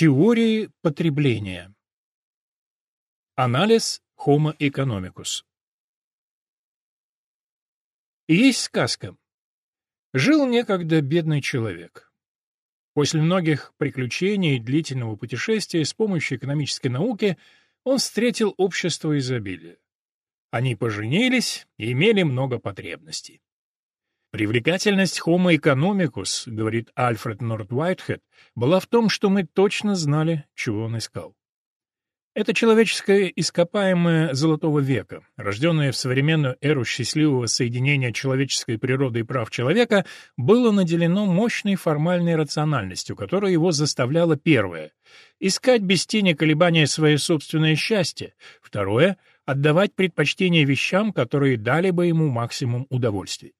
Теории потребления. Анализ Homo economicus. Есть сказка. Жил некогда бедный человек. После многих приключений и длительного путешествия с помощью экономической науки он встретил общество изобилия. Они поженились и имели много потребностей. Привлекательность Homo economicus, говорит Альфред Норд Уайтхед, была в том, что мы точно знали, чего он искал. Это человеческое ископаемое Золотого века, рожденное в современную эру счастливого соединения человеческой природы и прав человека, было наделено мощной формальной рациональностью, которая его заставляла первое — искать без тени колебания свое собственное счастье, второе — отдавать предпочтение вещам, которые дали бы ему максимум удовольствия.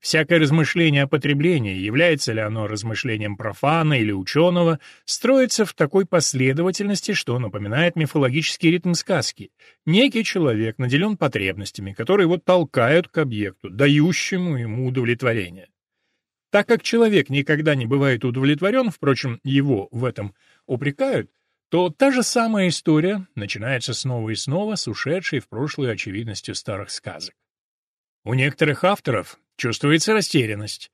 Всякое размышление о потреблении, является ли оно размышлением профана или ученого, строится в такой последовательности, что напоминает мифологический ритм сказки. Некий человек наделен потребностями, которые его толкают к объекту, дающему ему удовлетворение. Так как человек никогда не бывает удовлетворен, впрочем, его в этом упрекают, то та же самая история начинается снова и снова с ушедшей в прошлую очевидностью старых сказок. У некоторых авторов чувствуется растерянность.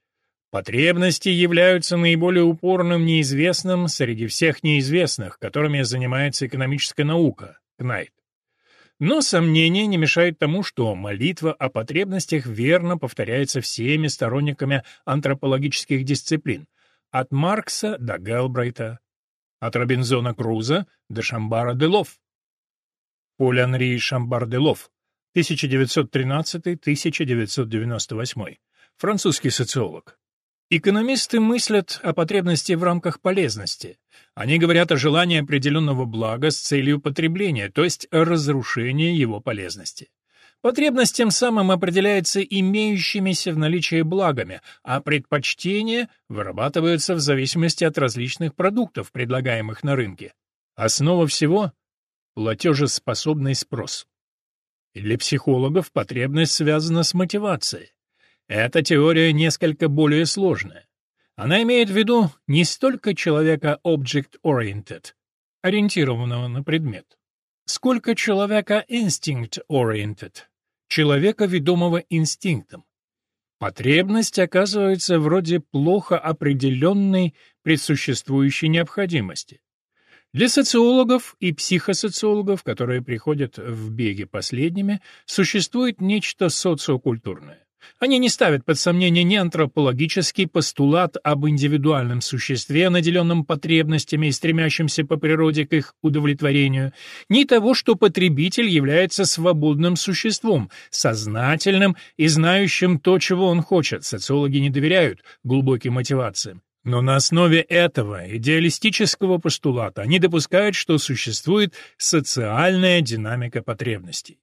Потребности являются наиболее упорным неизвестным среди всех неизвестных, которыми занимается экономическая наука, Кнайт. Но сомнения не мешают тому, что молитва о потребностях верно повторяется всеми сторонниками антропологических дисциплин, от Маркса до Гелбрейта, от Робинзона Круза до Шамбара де Лов. Поль-Анри Шамбар де Лов 1913-1998, французский социолог. Экономисты мыслят о потребности в рамках полезности. Они говорят о желании определенного блага с целью потребления, то есть о разрушении его полезности. Потребность тем самым определяется имеющимися в наличии благами, а предпочтения вырабатываются в зависимости от различных продуктов, предлагаемых на рынке. Основа всего – платежеспособный спрос. Для психологов потребность связана с мотивацией. Эта теория несколько более сложная. Она имеет в виду не столько человека object-oriented, ориентированного на предмет, сколько человека instinct-oriented, человека, ведомого инстинктом. Потребность оказывается вроде плохо определенной предсуществующей необходимости. Для социологов и психосоциологов, которые приходят в беге последними, существует нечто социокультурное. Они не ставят под сомнение ни антропологический постулат об индивидуальном существе, наделенном потребностями и стремящемся по природе к их удовлетворению, ни того, что потребитель является свободным существом, сознательным и знающим то, чего он хочет. Социологи не доверяют глубоким мотивациям. Но на основе этого идеалистического постулата они допускают, что существует социальная динамика потребностей.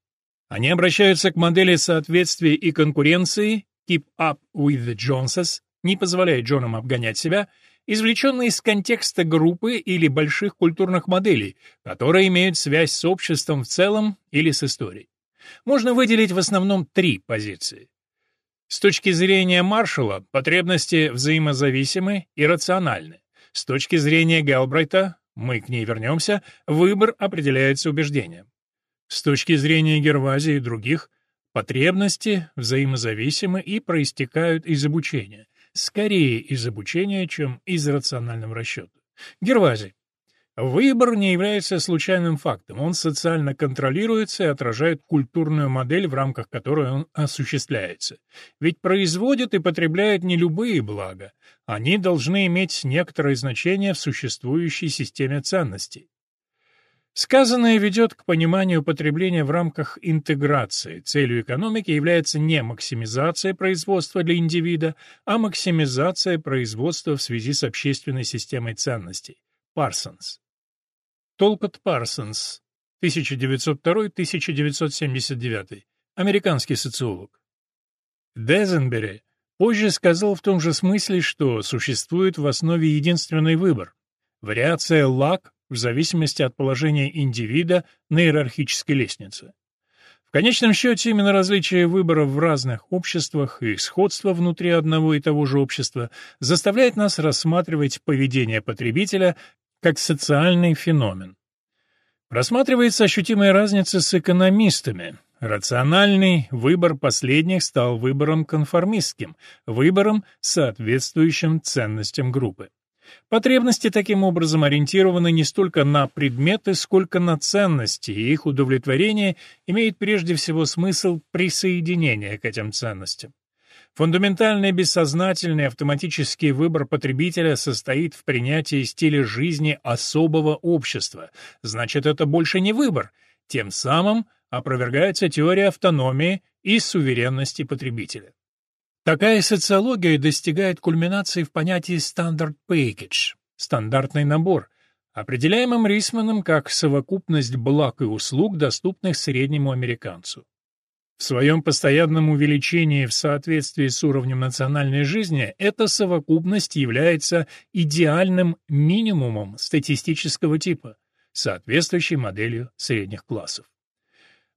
Они обращаются к модели соответствия и конкуренции «keep up with the Joneses», не позволяет Джонам обгонять себя, извлеченные из контекста группы или больших культурных моделей, которые имеют связь с обществом в целом или с историей. Можно выделить в основном три позиции. С точки зрения Маршалла, потребности взаимозависимы и рациональны. С точки зрения Гелбрайта, мы к ней вернемся, выбор определяется убеждением. С точки зрения Гервази и других, потребности взаимозависимы и проистекают из обучения. Скорее из обучения, чем из рационального расчета. Гервази. Выбор не является случайным фактом, он социально контролируется и отражает культурную модель, в рамках которой он осуществляется. Ведь производят и потребляют не любые блага, они должны иметь некоторое значение в существующей системе ценностей. Сказанное ведет к пониманию потребления в рамках интеграции. Целью экономики является не максимизация производства для индивида, а максимизация производства в связи с общественной системой ценностей. Парсонс. Толкот Парсонс, 1902-1979, американский социолог. Дезенбери позже сказал в том же смысле, что существует в основе единственный выбор – вариация лак в зависимости от положения индивида на иерархической лестнице. В конечном счете, именно различие выборов в разных обществах и сходство внутри одного и того же общества заставляет нас рассматривать поведение потребителя как социальный феномен. Просматривается ощутимая разница с экономистами. Рациональный выбор последних стал выбором конформистским, выбором, соответствующим ценностям группы. Потребности таким образом ориентированы не столько на предметы, сколько на ценности, и их удовлетворение имеет прежде всего смысл присоединения к этим ценностям. Фундаментальный бессознательный автоматический выбор потребителя состоит в принятии стиля жизни особого общества. Значит, это больше не выбор. Тем самым опровергается теория автономии и суверенности потребителя. Такая социология достигает кульминации в понятии «standard package» — стандартный набор, определяемым Рисманом как совокупность благ и услуг, доступных среднему американцу. В своем постоянном увеличении в соответствии с уровнем национальной жизни эта совокупность является идеальным минимумом статистического типа, соответствующей моделью средних классов.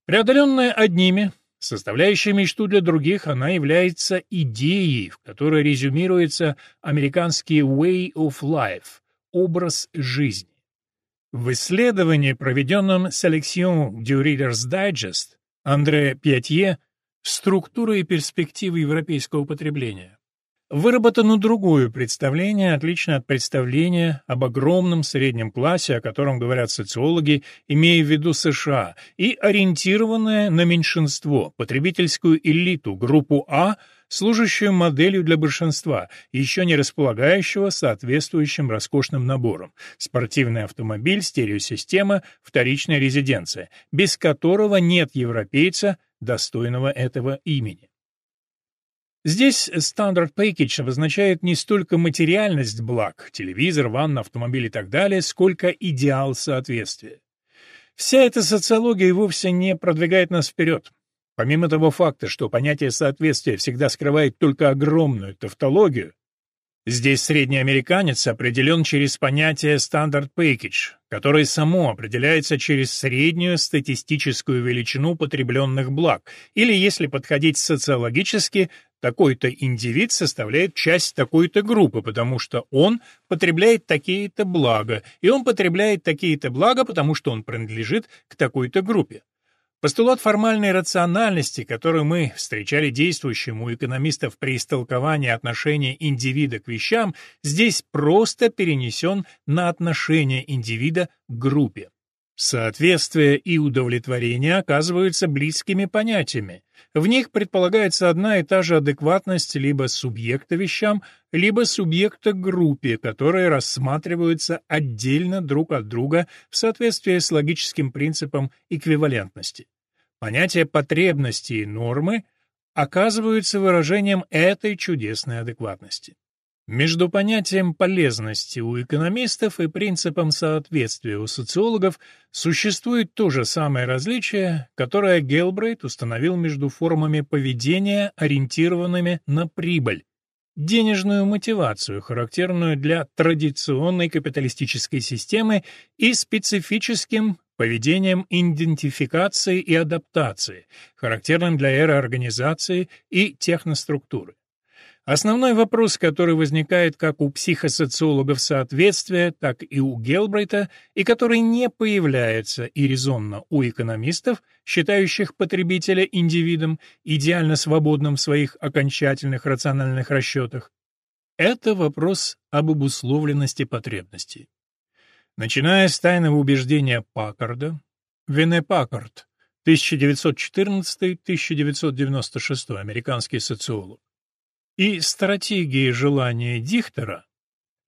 Преодоленная одними, составляющей мечту для других, она является идеей, в которой резюмируется американский way of life – образ жизни. В исследовании, проведенном Selection du Reader's Digest, Андре Пьятье «Структура и перспективы европейского потребления». Выработано другое представление, отличное от представления об огромном среднем классе, о котором говорят социологи, имея в виду США, и ориентированное на меньшинство, потребительскую элиту, группу А, служащую моделью для большинства, еще не располагающего соответствующим роскошным набором. Спортивный автомобиль, стереосистема, вторичная резиденция, без которого нет европейца, достойного этого имени. Здесь Standard Package обозначает не столько материальность благ, телевизор, ванна, автомобиль и так далее, сколько идеал соответствия. Вся эта социология вовсе не продвигает нас вперед. Помимо того факта, что понятие соответствия всегда скрывает только огромную тавтологию, здесь средний американец определен через понятие Standard Package, которое само определяется через среднюю статистическую величину потребленных благ, или, если подходить социологически, такой-то индивид составляет часть такой-то группы, потому что он потребляет такие-то блага, и он потребляет такие-то блага, потому что он принадлежит к такой-то группе. Постулат формальной рациональности, который мы встречали действующим у экономистов при истолковании отношения индивида к вещам, здесь просто перенесен на отношение индивида к группе. Соответствие и удовлетворение оказываются близкими понятиями. В них предполагается одна и та же адекватность либо субъекта вещам, либо субъекта группе, которые рассматриваются отдельно друг от друга в соответствии с логическим принципом эквивалентности. Понятия потребности и нормы оказываются выражением этой чудесной адекватности. Между понятием полезности у экономистов и принципом соответствия у социологов существует то же самое различие, которое Гелбрейт установил между формами поведения, ориентированными на прибыль, денежную мотивацию, характерную для традиционной капиталистической системы, и специфическим поведением идентификации и адаптации, характерным для эры организации и техноструктуры. Основной вопрос, который возникает как у психосоциологов соответствия, так и у Гелбрейта, и который не появляется и резонно у экономистов, считающих потребителя индивидом, идеально свободным в своих окончательных рациональных расчетах, это вопрос об обусловленности потребностей. Начиная с тайного убеждения Паккарда, Вене Паккард, 1914-1996, американский социолог, и стратегии желания Дихтера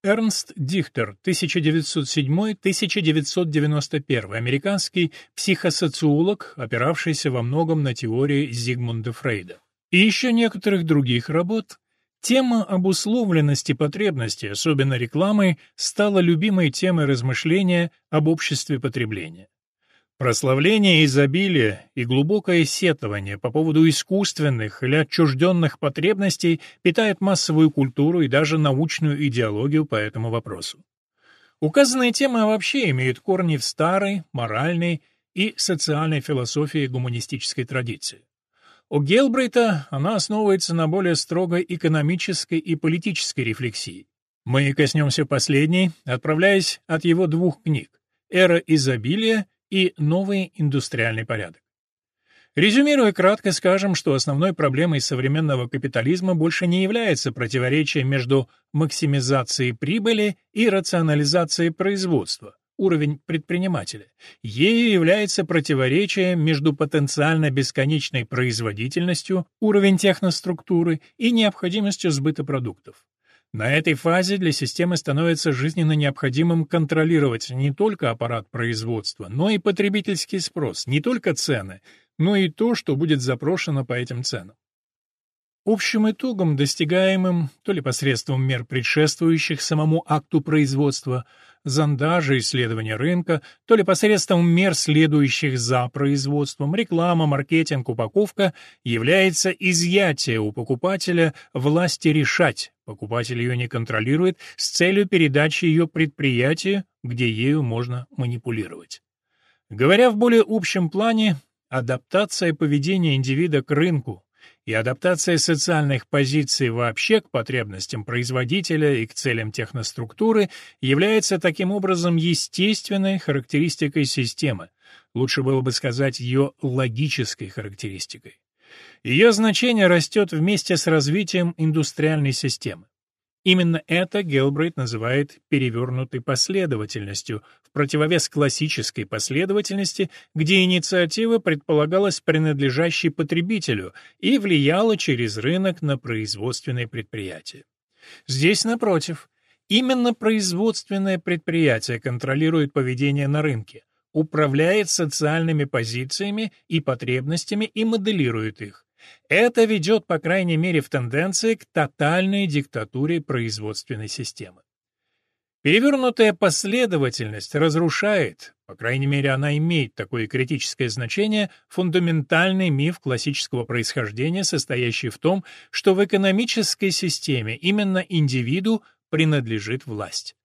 Эрнст Дихтер, 1907-1991, американский психосоциолог, опиравшийся во многом на теории Зигмунда Фрейда. И еще некоторых других работ, тема обусловленности потребностей, особенно рекламой, стала любимой темой размышления об обществе потребления. Прославление изобилия и глубокое сетование по поводу искусственных или отчужденных потребностей питает массовую культуру и даже научную идеологию по этому вопросу. Указанная тема вообще имеет корни в старой, моральной и социальной философии гуманистической традиции. У Гелбрейта она основывается на более строгой экономической и политической рефлексии. Мы коснемся последней, отправляясь от его двух книг «Эра изобилия» и «Новый индустриальный порядок». Резюмируя кратко, скажем, что основной проблемой современного капитализма больше не является противоречие между максимизацией прибыли и рационализацией производства, уровень предпринимателя. Ею является противоречие между потенциально бесконечной производительностью, уровень техноструктуры и необходимостью сбыта продуктов. На этой фазе для системы становится жизненно необходимым контролировать не только аппарат производства, но и потребительский спрос, не только цены, но и то, что будет запрошено по этим ценам. Общим итогом, достигаемым то ли посредством мер предшествующих самому акту производства, зондажа, исследования рынка, то ли посредством мер, следующих за производством, реклама, маркетинг, упаковка, является изъятие у покупателя власти решать, покупатель ее не контролирует, с целью передачи ее предприятию, где ею можно манипулировать. Говоря в более общем плане, адаптация поведения индивида к рынку, и адаптация социальных позиций вообще к потребностям производителя и к целям техноструктуры является таким образом естественной характеристикой системы, лучше было бы сказать ее логической характеристикой. Ее значение растет вместе с развитием индустриальной системы. Именно это Гелбрейт называет перевернутой последовательностью, в противовес классической последовательности, где инициатива предполагалась принадлежащей потребителю и влияла через рынок на производственные предприятия. Здесь, напротив, именно производственное предприятие контролирует поведение на рынке, управляет социальными позициями и потребностями и моделирует их. Это ведет, по крайней мере, в тенденции к тотальной диктатуре производственной системы. Перевернутая последовательность разрушает, по крайней мере она имеет такое критическое значение, фундаментальный миф классического происхождения, состоящий в том, что в экономической системе именно индивиду принадлежит власть.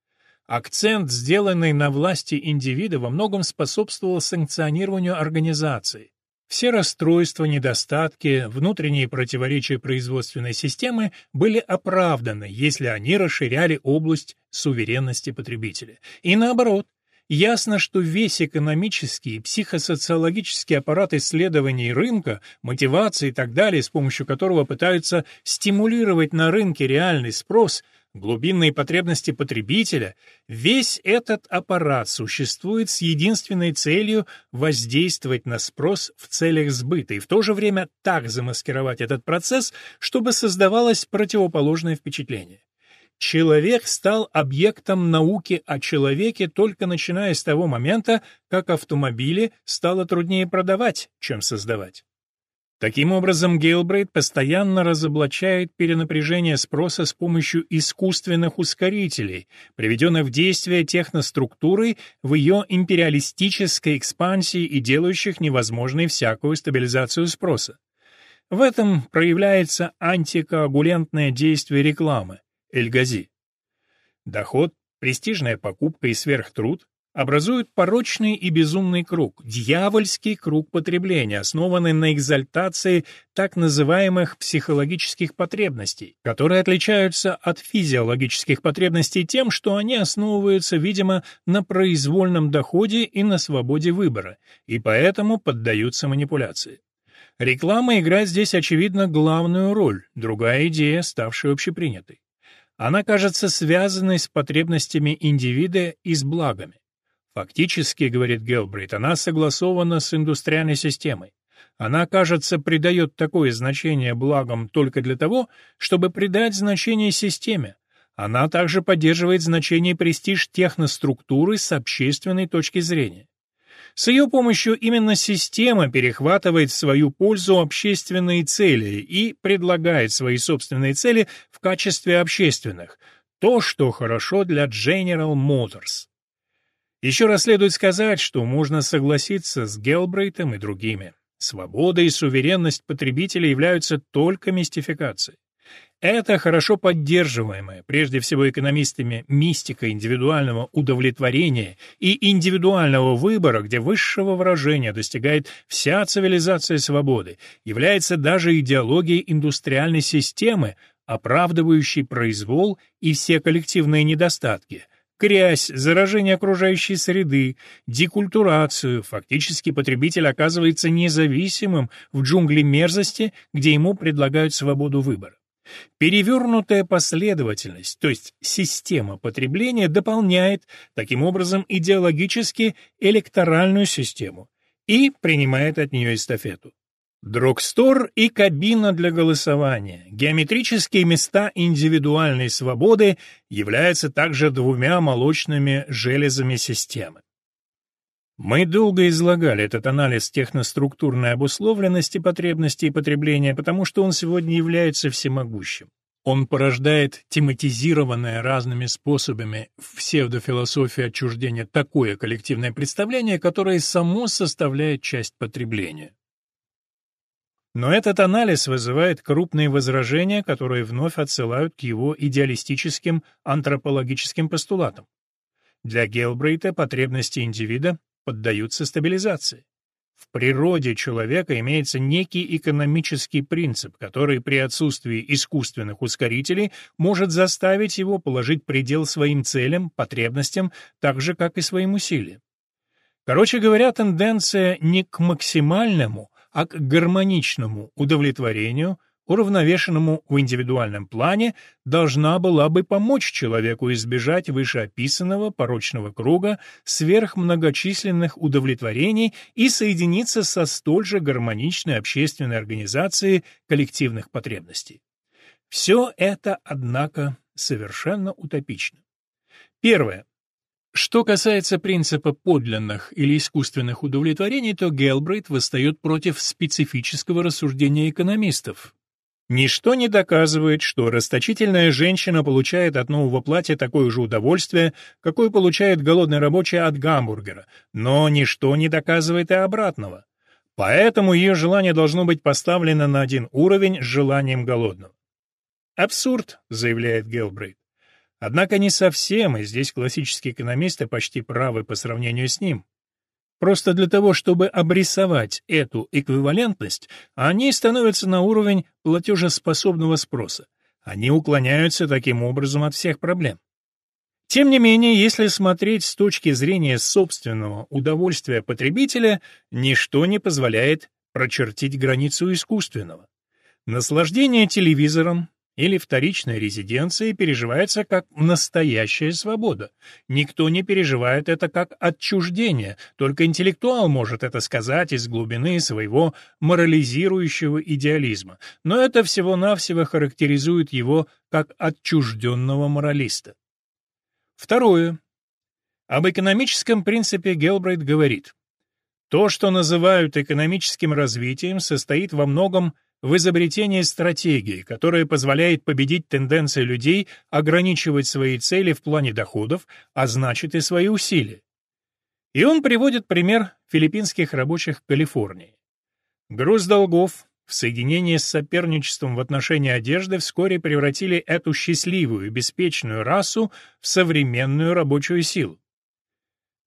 Акцент, сделанный на власти индивида, во многом способствовал санкционированию организации. Все расстройства, недостатки, внутренние противоречия производственной системы были оправданы, если они расширяли область суверенности потребителя. И наоборот, Ясно, что весь экономический и психосоциологический аппарат исследований рынка, мотивации и так далее, с помощью которого пытаются стимулировать на рынке реальный спрос, глубинные потребности потребителя, весь этот аппарат существует с единственной целью воздействовать на спрос в целях сбыта и в то же время так замаскировать этот процесс, чтобы создавалось противоположное впечатление. Человек стал объектом науки о человеке только начиная с того момента, как автомобили стало труднее продавать, чем создавать. Таким образом, Гейлбрейт постоянно разоблачает перенапряжение спроса с помощью искусственных ускорителей, приведенных в действие техноструктурой в ее империалистической экспансии и делающих невозможной всякую стабилизацию спроса. В этом проявляется антикоагулентное действие рекламы, Эльгази. Доход, престижная покупка и сверхтруд образуют порочный и безумный круг, дьявольский круг потребления, основанный на экзальтации так называемых психологических потребностей, которые отличаются от физиологических потребностей тем, что они основываются, видимо, на произвольном доходе и на свободе выбора, и поэтому поддаются манипуляции. Реклама играет здесь, очевидно, главную роль, другая идея, ставшая общепринятой. Она кажется связанной с потребностями индивида и с благами. Фактически, говорит Гелбрейт, она согласована с индустриальной системой. Она, кажется, придает такое значение благам только для того, чтобы придать значение системе. Она также поддерживает значение престиж техноструктуры с общественной точки зрения. С ее помощью именно система перехватывает в свою пользу общественные цели и предлагает свои собственные цели в качестве общественных, то, что хорошо для General Motors. Еще раз следует сказать, что можно согласиться с Гелбрейтом и другими. Свобода и суверенность потребителя являются только мистификацией. Это хорошо поддерживаемая, прежде всего экономистами, мистика индивидуального удовлетворения и индивидуального выбора, где высшего выражения достигает вся цивилизация свободы, является даже идеологией индустриальной системы, оправдывающий произвол и все коллективные недостатки, грязь, заражение окружающей среды, декультурацию, фактически потребитель оказывается независимым в джунгле мерзости, где ему предлагают свободу выбора. Перевернутая последовательность, то есть система потребления, дополняет, таким образом, идеологически электоральную систему и принимает от нее эстафету. Дрогстор и кабина для голосования, геометрические места индивидуальной свободы являются также двумя молочными железами системы. Мы долго излагали этот анализ техноструктурной обусловленности потребностей и потребления, потому что он сегодня является всемогущим. Он порождает тематизированное разными способами в псевдофилософии отчуждения такое коллективное представление, которое само составляет часть потребления. Но этот анализ вызывает крупные возражения, которые вновь отсылают к его идеалистическим антропологическим постулатам. Для Гелбрейта потребности индивида поддаются стабилизации. В природе человека имеется некий экономический принцип, который при отсутствии искусственных ускорителей может заставить его положить предел своим целям, потребностям, так же, как и своим усилиям. Короче говоря, тенденция не к максимальному, а к гармоничному удовлетворению, уравновешенному в индивидуальном плане, должна была бы помочь человеку избежать вышеописанного порочного круга сверхмногочисленных удовлетворений и соединиться со столь же гармоничной общественной организацией коллективных потребностей. Все это, однако, совершенно утопично. Первое. Что касается принципа подлинных или искусственных удовлетворений, то Гелбрейт восстает против специфического рассуждения экономистов. Ничто не доказывает, что расточительная женщина получает от нового платья такое же удовольствие, какое получает голодный рабочий от гамбургера, но ничто не доказывает и обратного. Поэтому ее желание должно быть поставлено на один уровень с желанием голодного. «Абсурд», — заявляет Гелбрейт. Однако не совсем, и здесь классические экономисты почти правы по сравнению с ним. Просто для того, чтобы обрисовать эту эквивалентность, они становятся на уровень платежеспособного спроса. Они уклоняются таким образом от всех проблем. Тем не менее, если смотреть с точки зрения собственного удовольствия потребителя, ничто не позволяет прочертить границу искусственного. Наслаждение телевизором, или вторичная резиденция переживается как настоящая свобода. Никто не переживает это как отчуждение, только интеллектуал может это сказать из глубины своего морализирующего идеализма, но это всего-навсего характеризует его как отчужденного моралиста. Второе. Об экономическом принципе Гелбрейт говорит, то, что называют экономическим развитием, состоит во многом в изобретении стратегии, которая позволяет победить тенденции людей ограничивать свои цели в плане доходов, а значит и свои усилия. И он приводит пример филиппинских рабочих Калифорнии. Груз долгов в соединении с соперничеством в отношении одежды вскоре превратили эту счастливую, беспечную расу в современную рабочую силу.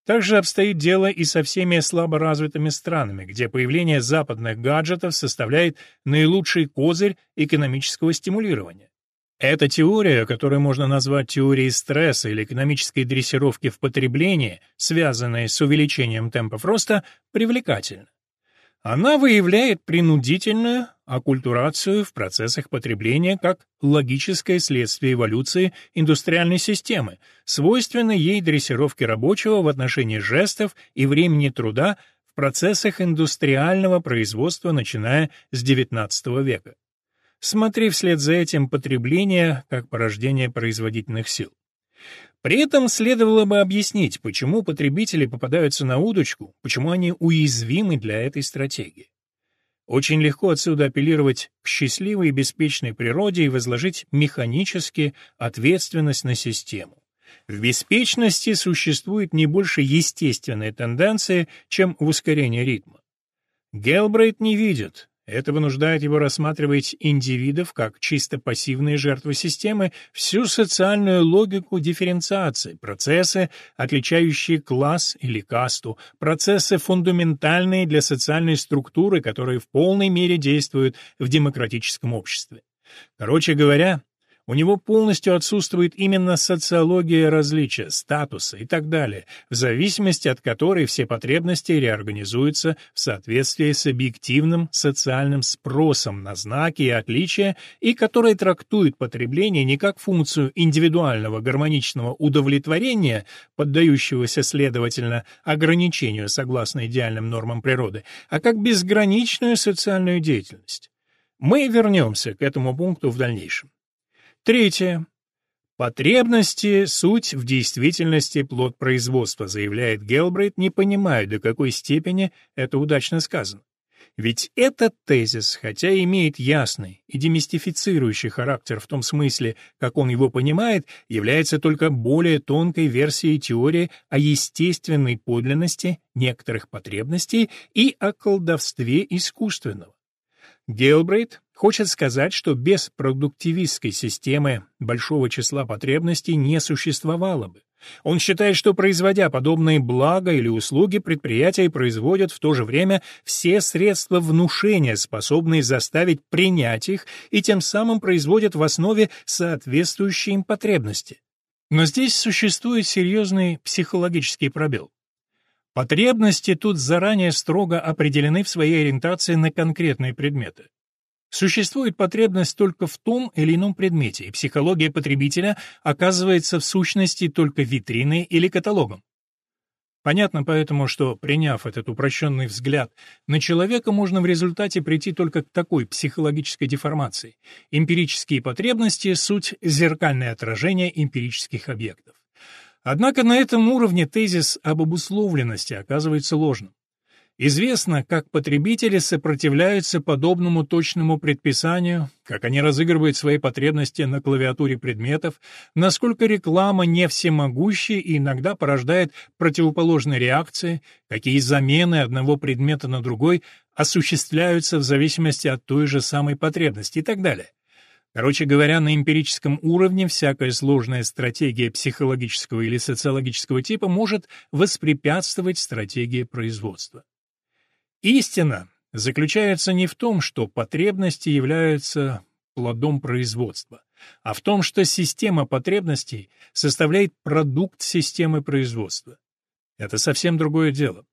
Также обстоит дело и со всеми слабо развитыми странами, где появление западных гаджетов составляет наилучший козырь экономического стимулирования. Эта теория, которую можно назвать теорией стресса или экономической дрессировки в потреблении, связанной с увеличением темпов роста, привлекательна. Она выявляет принудительную оккультурацию в процессах потребления как логическое следствие эволюции индустриальной системы, свойственной ей дрессировки рабочего в отношении жестов и времени труда в процессах индустриального производства, начиная с XIX века. Смотри вслед за этим потребление как порождение производительных сил. При этом следовало бы объяснить, почему потребители попадаются на удочку, почему они уязвимы для этой стратегии. Очень легко отсюда апеллировать к счастливой и беспечной природе и возложить механически ответственность на систему. В беспечности существует не больше естественной тенденции, чем в ускорении ритма. Гелбрейт не видит, это вынуждает его рассматривать индивидов как чисто пассивные жертвы системы, всю социальную логику дифференциации, процессы, отличающие класс или касту, процессы фундаментальные для социальной структуры, которые в полной мере действуют в демократическом обществе. Короче говоря, У него полностью отсутствует именно социология различия, статуса и так далее, в зависимости от которой все потребности реорганизуются в соответствии с объективным социальным спросом на знаки и отличия, и которая трактует потребление не как функцию индивидуального гармоничного удовлетворения, поддающегося, следовательно, ограничению согласно идеальным нормам природы, а как безграничную социальную деятельность. Мы вернемся к этому пункту в дальнейшем. Третье. Потребности — суть в действительности плод производства, заявляет Гелбрейт, не понимая, до какой степени это удачно сказано. Ведь этот тезис, хотя имеет ясный и демистифицирующий характер в том смысле, как он его понимает, является только более тонкой версией теории о естественной подлинности некоторых потребностей и о колдовстве искусственного. Гелбрейт хочет сказать, что без продуктивистской системы большого числа потребностей не существовало бы. Он считает, что производя подобные блага или услуги, предприятия производят в то же время все средства внушения, способные заставить принять их, и тем самым производят в основе соответствующие им потребности. Но здесь существует серьезный психологический пробел. Потребности тут заранее строго определены в своей ориентации на конкретные предметы. Существует потребность только в том или ином предмете, и психология потребителя оказывается в сущности только витриной или каталогом. Понятно поэтому, что, приняв этот упрощенный взгляд, на человека можно в результате прийти только к такой психологической деформации. Эмпирические потребности — суть зеркальное отражение эмпирических объектов. Однако на этом уровне тезис об обусловленности оказывается ложным. Известно, как потребители сопротивляются подобному точному предписанию, как они разыгрывают свои потребности на клавиатуре предметов, насколько реклама не всемогущая и иногда порождает противоположные реакции, какие замены одного предмета на другой осуществляются в зависимости от той же самой потребности и так далее. Короче говоря, на эмпирическом уровне всякая сложная стратегия психологического или социологического типа может воспрепятствовать стратегии производства. Истина заключается не в том, что потребности являются плодом производства, а в том, что система потребностей составляет продукт системы производства. Это совсем другое дело.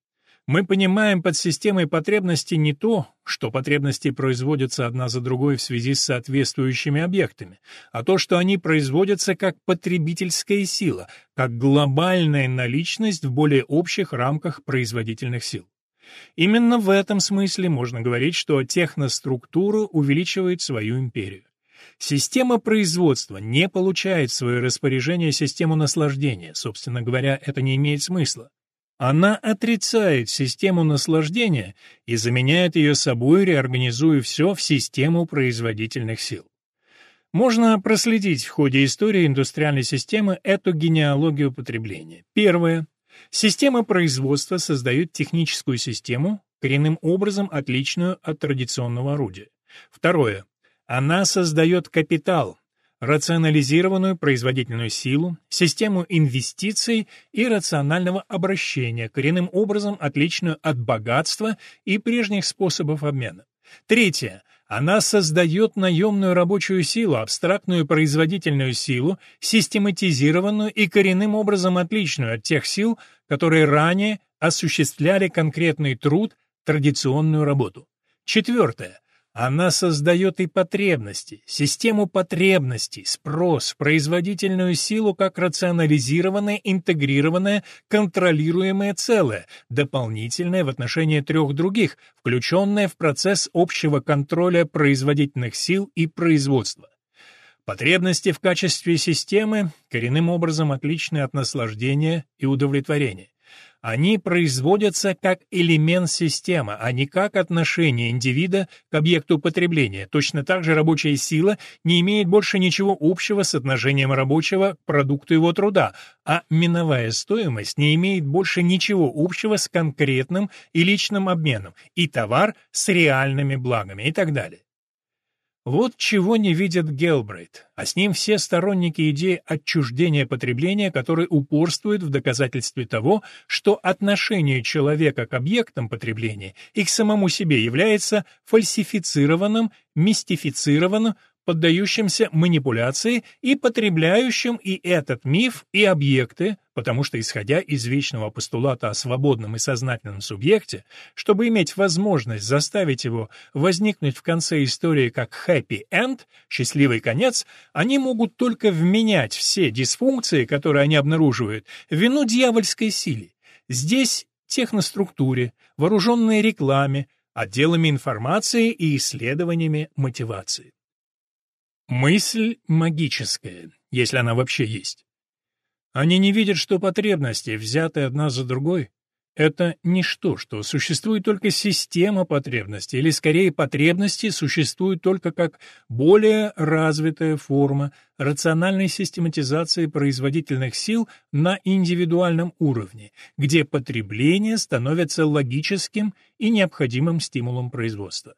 Мы понимаем под системой потребностей не то, что потребности производятся одна за другой в связи с соответствующими объектами, а то, что они производятся как потребительская сила, как глобальная наличность в более общих рамках производительных сил. Именно в этом смысле можно говорить, что техноструктура увеличивает свою империю. Система производства не получает в свое распоряжение систему наслаждения, собственно говоря, это не имеет смысла. Она отрицает систему наслаждения и заменяет ее собой, реорганизуя все в систему производительных сил. Можно проследить в ходе истории индустриальной системы эту генеалогию потребления. Первое. Система производства создает техническую систему, коренным образом отличную от традиционного орудия. Второе. Она создает капитал, рационализированную производительную силу, систему инвестиций и рационального обращения, коренным образом отличную от богатства и прежних способов обмена. Третье. Она создает наемную рабочую силу, абстрактную производительную силу, систематизированную и коренным образом отличную от тех сил, которые ранее осуществляли конкретный труд, традиционную работу. Четвертое. Она создает и потребности, систему потребностей, спрос, производительную силу как рационализированное, интегрированное, контролируемое целое, дополнительное в отношении трех других, включенное в процесс общего контроля производительных сил и производства. Потребности в качестве системы коренным образом отличны от наслаждения и удовлетворения. Они производятся как элемент системы, а не как отношение индивида к объекту потребления. Точно так же рабочая сила не имеет больше ничего общего с отношением рабочего к продукту его труда, а миновая стоимость не имеет больше ничего общего с конкретным и личным обменом, и товар с реальными благами и так далее. Вот чего не видит Гелбрейт, а с ним все сторонники идеи отчуждения потребления, которые упорствуют в доказательстве того, что отношение человека к объектам потребления и к самому себе является фальсифицированным, мистифицированным, поддающимся манипуляции и потребляющим и этот миф, и объекты, потому что, исходя из вечного постулата о свободном и сознательном субъекте, чтобы иметь возможность заставить его возникнуть в конце истории как happy end, счастливый конец, они могут только вменять все дисфункции, которые они обнаруживают, вину дьявольской силе. Здесь техноструктуре, вооруженной рекламе, отделами информации и исследованиями мотивации. Мысль магическая, если она вообще есть. Они не видят, что потребности, взятые одна за другой, это ничто, что существует только система потребностей, или скорее потребности существуют только как более развитая форма рациональной систематизации производительных сил на индивидуальном уровне, где потребление становится логическим и необходимым стимулом производства.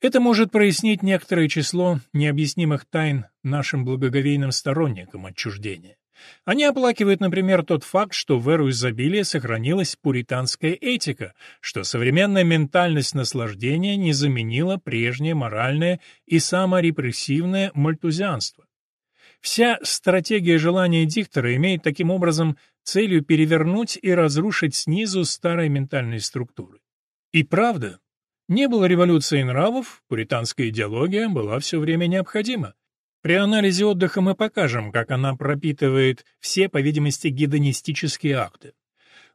Это может прояснить некоторое число необъяснимых тайн нашим благоговейным сторонникам отчуждения. Они оплакивают, например, тот факт, что в эру изобилия сохранилась пуританская этика, что современная ментальность наслаждения не заменила прежнее моральное и саморепрессивное мальтузианство. Вся стратегия желания диктора имеет таким образом целью перевернуть и разрушить снизу старые ментальные структуры. И правда, не было революции нравов, пуританская идеология была все время необходима. При анализе отдыха мы покажем, как она пропитывает все, по видимости, гедонистические акты.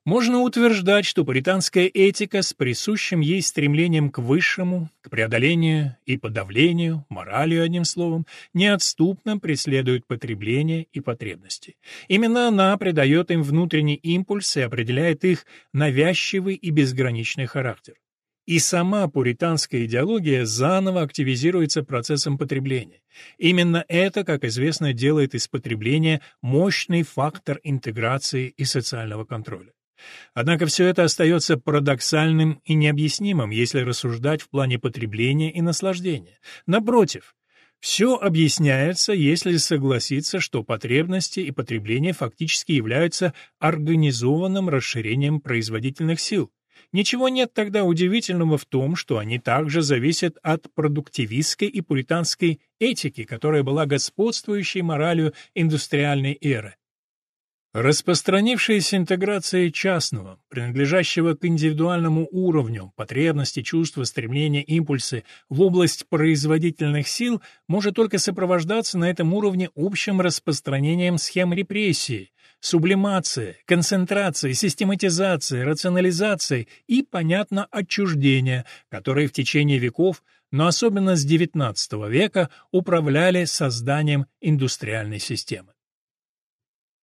Можно утверждать, что пуританская этика с присущим ей стремлением к высшему, к преодолению и подавлению, моралью, одним словом, неотступно преследует потребление и потребности. Именно она придает им внутренний импульс и определяет их навязчивый и безграничный характер. И сама пуританская идеология заново активизируется процессом потребления. Именно это, как известно, делает из потребления мощный фактор интеграции и социального контроля. Однако все это остается парадоксальным и необъяснимым, если рассуждать в плане потребления и наслаждения. Напротив, все объясняется, если согласиться, что потребности и потребление фактически являются организованным расширением производительных сил. Ничего нет тогда удивительного в том, что они также зависят от продуктивистской и пуританской этики, которая была господствующей моралью индустриальной эры. Распространившаяся интеграция частного, принадлежащего к индивидуальному уровню, потребности, чувства, стремления, импульсы в область производительных сил может только сопровождаться на этом уровне общим распространением схем репрессии, сублимация, концентрация, систематизация, рационализация и, понятно, отчуждение, которые в течение веков, но особенно с XIX века, управляли созданием индустриальной системы.